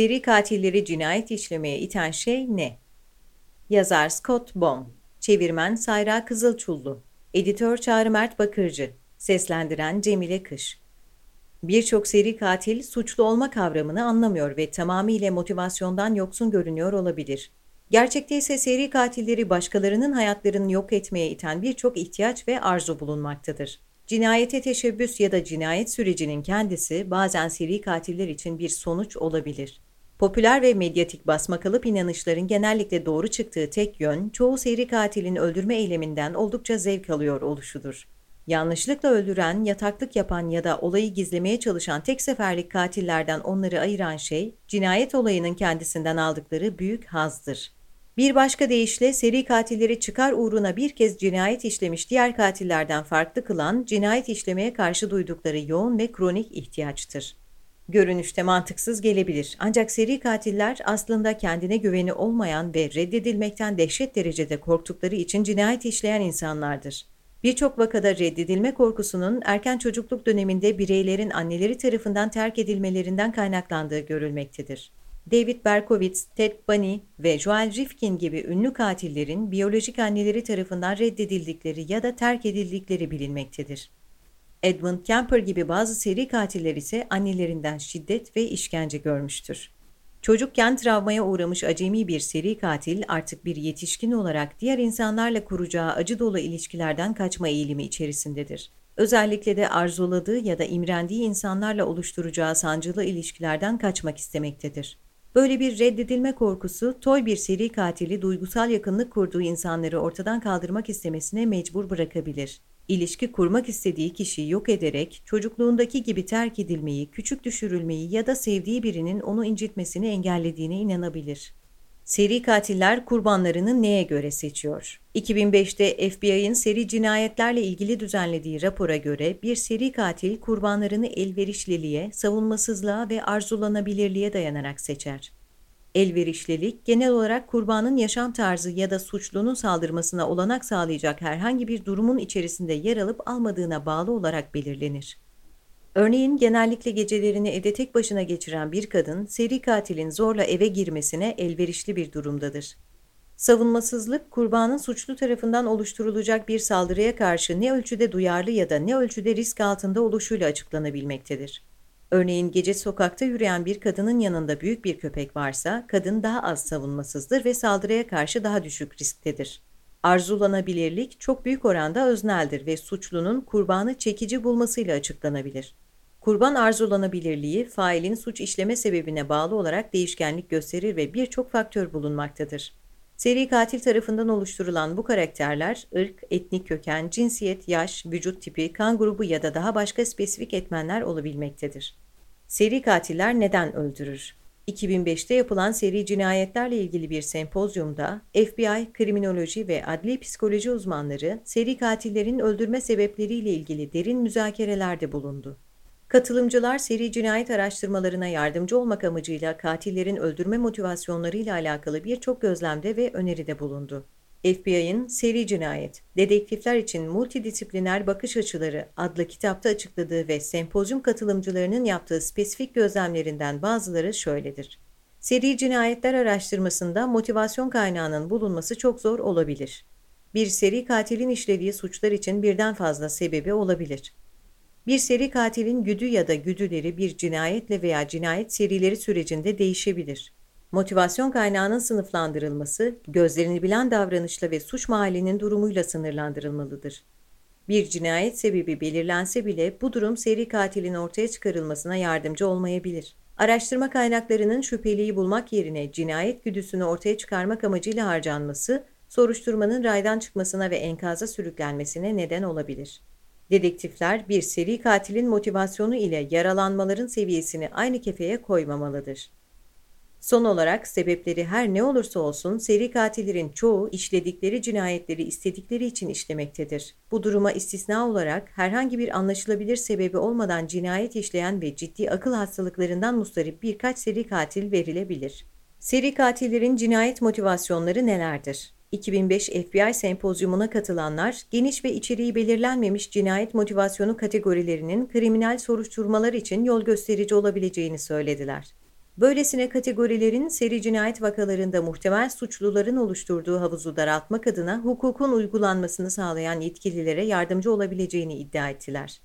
Seri katilleri cinayet işlemeye iten şey ne? Yazar Scott Baum, çevirmen Sayra Kızılçullu, editör Çağrı Mert Bakırcı, seslendiren Cemile Kış. Birçok seri katil suçlu olma kavramını anlamıyor ve tamamıyla motivasyondan yoksun görünüyor olabilir. Gerçekte ise seri katilleri başkalarının hayatlarını yok etmeye iten birçok ihtiyaç ve arzu bulunmaktadır. Cinayete teşebbüs ya da cinayet sürecinin kendisi bazen seri katiller için bir sonuç olabilir. Popüler ve medyatik basmakalıp inanışların genellikle doğru çıktığı tek yön, çoğu seri katilin öldürme eyleminden oldukça zevk alıyor oluşudur. Yanlışlıkla öldüren, yataklık yapan ya da olayı gizlemeye çalışan tek seferlik katillerden onları ayıran şey, cinayet olayının kendisinden aldıkları büyük hazdır. Bir başka deyişle seri katilleri çıkar uğruna bir kez cinayet işlemiş diğer katillerden farklı kılan cinayet işlemeye karşı duydukları yoğun ve kronik ihtiyaçtır. Görünüşte mantıksız gelebilir ancak seri katiller aslında kendine güveni olmayan ve reddedilmekten dehşet derecede korktukları için cinayet işleyen insanlardır. Birçok vakada reddedilme korkusunun erken çocukluk döneminde bireylerin anneleri tarafından terk edilmelerinden kaynaklandığı görülmektedir. David Berkowitz, Ted Bundy ve Joel Rifkin gibi ünlü katillerin biyolojik anneleri tarafından reddedildikleri ya da terk edildikleri bilinmektedir. Edmund Kemper gibi bazı seri katiller ise annelerinden şiddet ve işkence görmüştür. Çocukken travmaya uğramış acemi bir seri katil artık bir yetişkin olarak diğer insanlarla kuracağı acı dolu ilişkilerden kaçma eğilimi içerisindedir. Özellikle de arzuladığı ya da imrendiği insanlarla oluşturacağı sancılı ilişkilerden kaçmak istemektedir. Böyle bir reddedilme korkusu, toy bir seri katili duygusal yakınlık kurduğu insanları ortadan kaldırmak istemesine mecbur bırakabilir. İlişki kurmak istediği kişiyi yok ederek çocukluğundaki gibi terk edilmeyi, küçük düşürülmeyi ya da sevdiği birinin onu incitmesini engellediğine inanabilir. Seri katiller kurbanlarını neye göre seçiyor? 2005'te FBI'ın seri cinayetlerle ilgili düzenlediği rapora göre bir seri katil kurbanlarını elverişliliğe, savunmasızlığa ve arzulanabilirliğe dayanarak seçer. Elverişlilik, genel olarak kurbanın yaşam tarzı ya da suçlunun saldırmasına olanak sağlayacak herhangi bir durumun içerisinde yer alıp almadığına bağlı olarak belirlenir. Örneğin genellikle gecelerini evde tek başına geçiren bir kadın, seri katilin zorla eve girmesine elverişli bir durumdadır. Savunmasızlık, kurbanın suçlu tarafından oluşturulacak bir saldırıya karşı ne ölçüde duyarlı ya da ne ölçüde risk altında oluşuyla açıklanabilmektedir. Örneğin gece sokakta yürüyen bir kadının yanında büyük bir köpek varsa, kadın daha az savunmasızdır ve saldırıya karşı daha düşük risktedir. Arzulanabilirlik çok büyük oranda özneldir ve suçlunun kurbanı çekici bulmasıyla açıklanabilir. Kurban arzulanabilirliği, failin suç işleme sebebine bağlı olarak değişkenlik gösterir ve birçok faktör bulunmaktadır. Seri katil tarafından oluşturulan bu karakterler, ırk, etnik köken, cinsiyet, yaş, vücut tipi, kan grubu ya da daha başka spesifik etmenler olabilmektedir. Seri katiller neden öldürür? 2005'te yapılan seri cinayetlerle ilgili bir sempozyumda FBI, kriminoloji ve adli psikoloji uzmanları seri katillerin öldürme sebepleriyle ilgili derin müzakerelerde bulundu. Katılımcılar seri cinayet araştırmalarına yardımcı olmak amacıyla katillerin öldürme motivasyonlarıyla alakalı birçok gözlemde ve öneride bulundu. FBI'ın Seri Cinayet, Dedektifler için Multidisipliner Bakış Açıları adlı kitapta açıkladığı ve sempozyum katılımcılarının yaptığı spesifik gözlemlerinden bazıları şöyledir. Seri cinayetler araştırmasında motivasyon kaynağının bulunması çok zor olabilir. Bir seri katilin işlediği suçlar için birden fazla sebebi olabilir. Bir seri katilin güdü ya da güdüleri bir cinayetle veya cinayet serileri sürecinde değişebilir. Motivasyon kaynağının sınıflandırılması, gözlerini bilen davranışla ve suç mahallinin durumuyla sınırlandırılmalıdır. Bir cinayet sebebi belirlense bile bu durum seri katilin ortaya çıkarılmasına yardımcı olmayabilir. Araştırma kaynaklarının şüpheliyi bulmak yerine cinayet güdüsünü ortaya çıkarmak amacıyla harcanması, soruşturmanın raydan çıkmasına ve enkaza sürüklenmesine neden olabilir. Dedektifler bir seri katilin motivasyonu ile yaralanmaların seviyesini aynı kefeye koymamalıdır. Son olarak sebepleri her ne olursa olsun seri katillerin çoğu işledikleri cinayetleri istedikleri için işlemektedir. Bu duruma istisna olarak herhangi bir anlaşılabilir sebebi olmadan cinayet işleyen ve ciddi akıl hastalıklarından mustarip birkaç seri katil verilebilir. Seri katillerin cinayet motivasyonları nelerdir? 2005 FBI sempozyumuna katılanlar, geniş ve içeriği belirlenmemiş cinayet motivasyonu kategorilerinin kriminal soruşturmalar için yol gösterici olabileceğini söylediler. Böylesine kategorilerin seri cinayet vakalarında muhtemel suçluların oluşturduğu havuzu daraltmak adına hukukun uygulanmasını sağlayan yetkililere yardımcı olabileceğini iddia ettiler.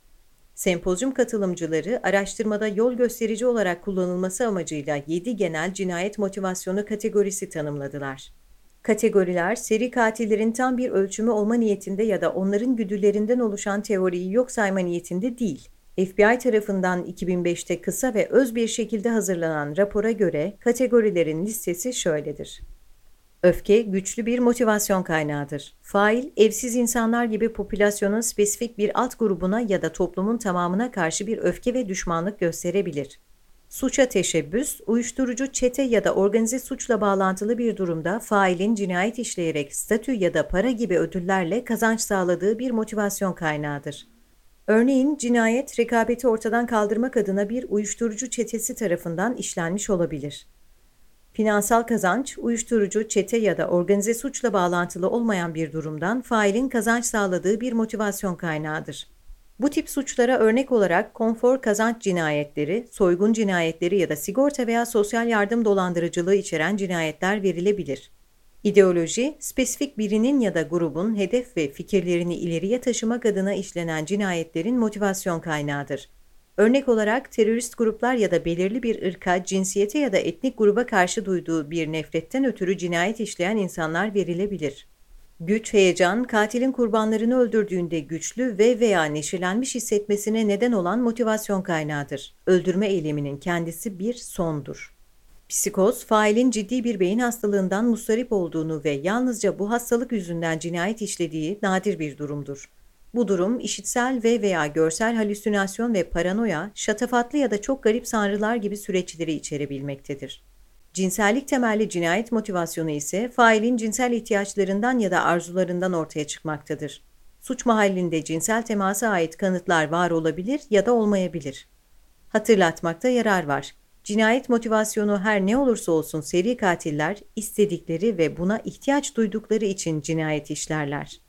Sempozyum katılımcıları araştırmada yol gösterici olarak kullanılması amacıyla 7 genel cinayet motivasyonu kategorisi tanımladılar. Kategoriler, seri katillerin tam bir ölçümü olma niyetinde ya da onların güdülerinden oluşan teoriyi yok sayma niyetinde değil. FBI tarafından 2005'te kısa ve öz bir şekilde hazırlanan rapora göre kategorilerin listesi şöyledir. Öfke güçlü bir motivasyon kaynağıdır. Fail, evsiz insanlar gibi popülasyonun spesifik bir alt grubuna ya da toplumun tamamına karşı bir öfke ve düşmanlık gösterebilir. Suça teşebbüs, uyuşturucu çete ya da organize suçla bağlantılı bir durumda failin cinayet işleyerek statü ya da para gibi ödüllerle kazanç sağladığı bir motivasyon kaynağıdır. Örneğin cinayet rekabeti ortadan kaldırmak adına bir uyuşturucu çetesi tarafından işlenmiş olabilir. Finansal kazanç, uyuşturucu, çete ya da organize suçla bağlantılı olmayan bir durumdan failin kazanç sağladığı bir motivasyon kaynağıdır. Bu tip suçlara örnek olarak konfor kazanç cinayetleri, soygun cinayetleri ya da sigorta veya sosyal yardım dolandırıcılığı içeren cinayetler verilebilir. İdeoloji, spesifik birinin ya da grubun hedef ve fikirlerini ileriye taşımak adına işlenen cinayetlerin motivasyon kaynağıdır. Örnek olarak terörist gruplar ya da belirli bir ırka, cinsiyete ya da etnik gruba karşı duyduğu bir nefretten ötürü cinayet işleyen insanlar verilebilir. Güç, heyecan, katilin kurbanlarını öldürdüğünde güçlü ve veya neşelenmiş hissetmesine neden olan motivasyon kaynağıdır. Öldürme eyleminin kendisi bir sondur. Psikoz, failin ciddi bir beyin hastalığından mustarip olduğunu ve yalnızca bu hastalık yüzünden cinayet işlediği nadir bir durumdur. Bu durum işitsel ve veya görsel halüsinasyon ve paranoya, şatafatlı ya da çok garip sanrılar gibi süreçleri içerebilmektedir. Cinsellik temelli cinayet motivasyonu ise failin cinsel ihtiyaçlarından ya da arzularından ortaya çıkmaktadır. Suç mahallinde cinsel temasa ait kanıtlar var olabilir ya da olmayabilir. Hatırlatmakta yarar var. Cinayet motivasyonu her ne olursa olsun seri katiller istedikleri ve buna ihtiyaç duydukları için cinayet işlerler.